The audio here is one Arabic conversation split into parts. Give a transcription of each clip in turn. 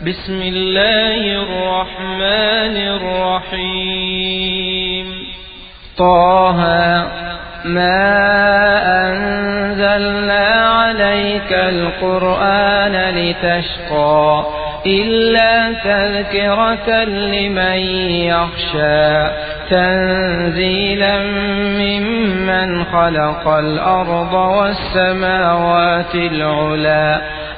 بسم الله الرحمن الرحيم. طه ما أنزلنا عليك القرآن لتشقى إلا تذكرة لمن يخشى تنزيلا ممن خلق الأرض والسماوات العلا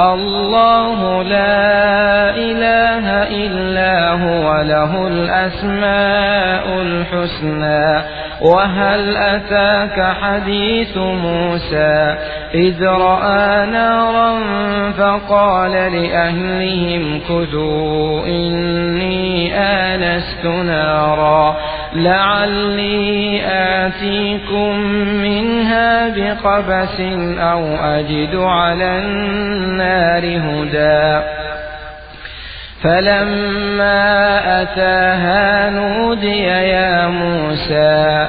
الله لا إله إلا هو له الأسماء الحسنى. وهل أتاك حديث موسى؟ إذ رأى نارا فقال لأهلهم كثوا إني آنست نارا. لعلي آتيكم منها بقبس أو أجد على النار هدى. فلما أتاها نودي يا موسى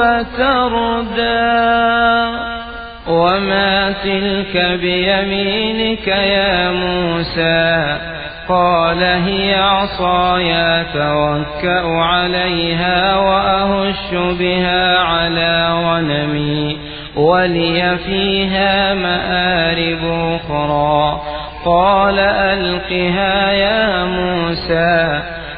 فتردى. وما تلك بيمينك يا موسى؟ قال هي عصاي توكأ عليها وأهش بها على غنمي ولي فيها مآرب أخرى. قال ألقها يا موسى.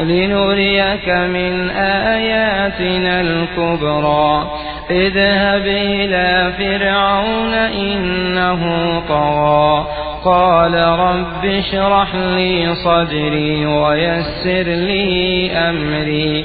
لنريك من آياتنا الكبرى. اذهب إلى فرعون إنه طغى. قال رب اشرح لي صدري ويسر لي أمري.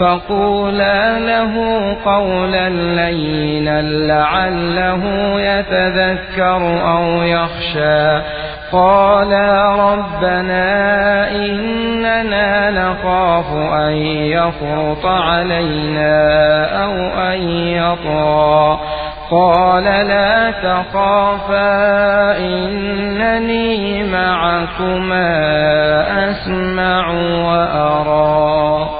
فقولا له قولا لينا لعله يتذكر أو يخشى قالا ربنا إننا نخاف أن يفرط علينا أو أن يطغى قال لا تخافا إنني معكما أسمع وأرى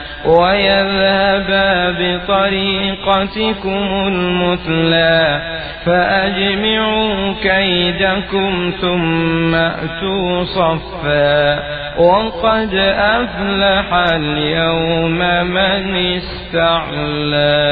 ويذهبا بطريقتكم المثلى فأجمعوا كيدكم ثم أتوا صفا وقد أفلح اليوم من استعلى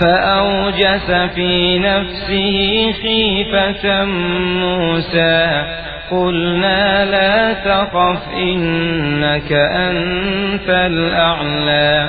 فأوجس في نفسه خيفة موسى. قلنا لا تخف إنك أنت الأعلى.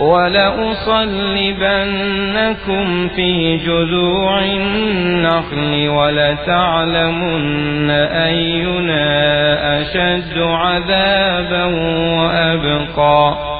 ولأصلبنكم في جذوع النخل ولتعلمن أينا أشد عذابا وأبقى.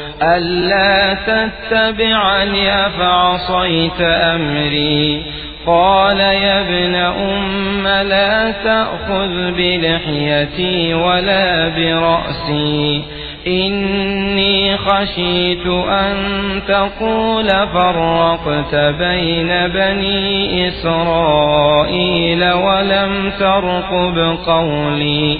ألا تتبعني أفعصيت أمري؟ قال يا ابن أم لا تأخذ بلحيتي ولا برأسي. إني خشيت أن تقول فرقت بين بني إسرائيل ولم ترقب قولي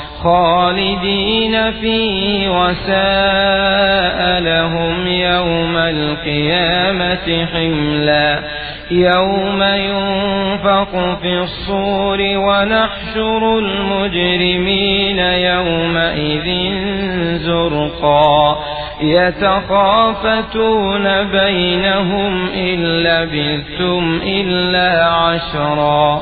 خالدين فيه وساء لهم يوم القيامة حملا يوم ينفق في الصور ونحشر المجرمين يومئذ زرقا يتخافتون بينهم إن لبثتم إلا عشرا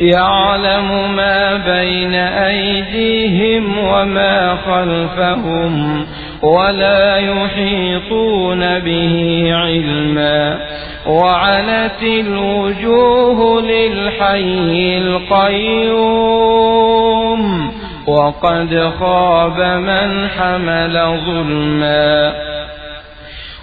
يعلم ما بين أيديهم وما خلفهم ولا يحيطون به علما. وعنت الوجوه للحي القيوم وقد خاب من حمل ظلما.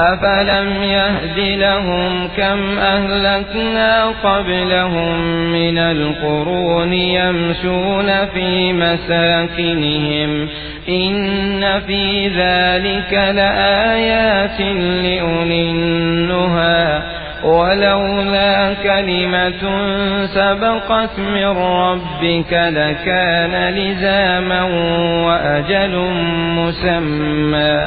أفلم يهد لهم كم أهلكنا قبلهم من القرون يمشون في مساكنهم إن في ذلك لآيات لأولي النهى ولولا كلمة سبقت من ربك لكان لزاما وأجل مسمى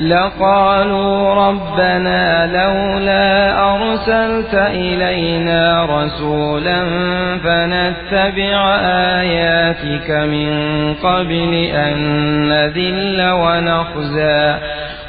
لقالوا ربنا لولا أرسلت إلينا رسولا فنتبع آياتك من قبل أن نذل ونخزى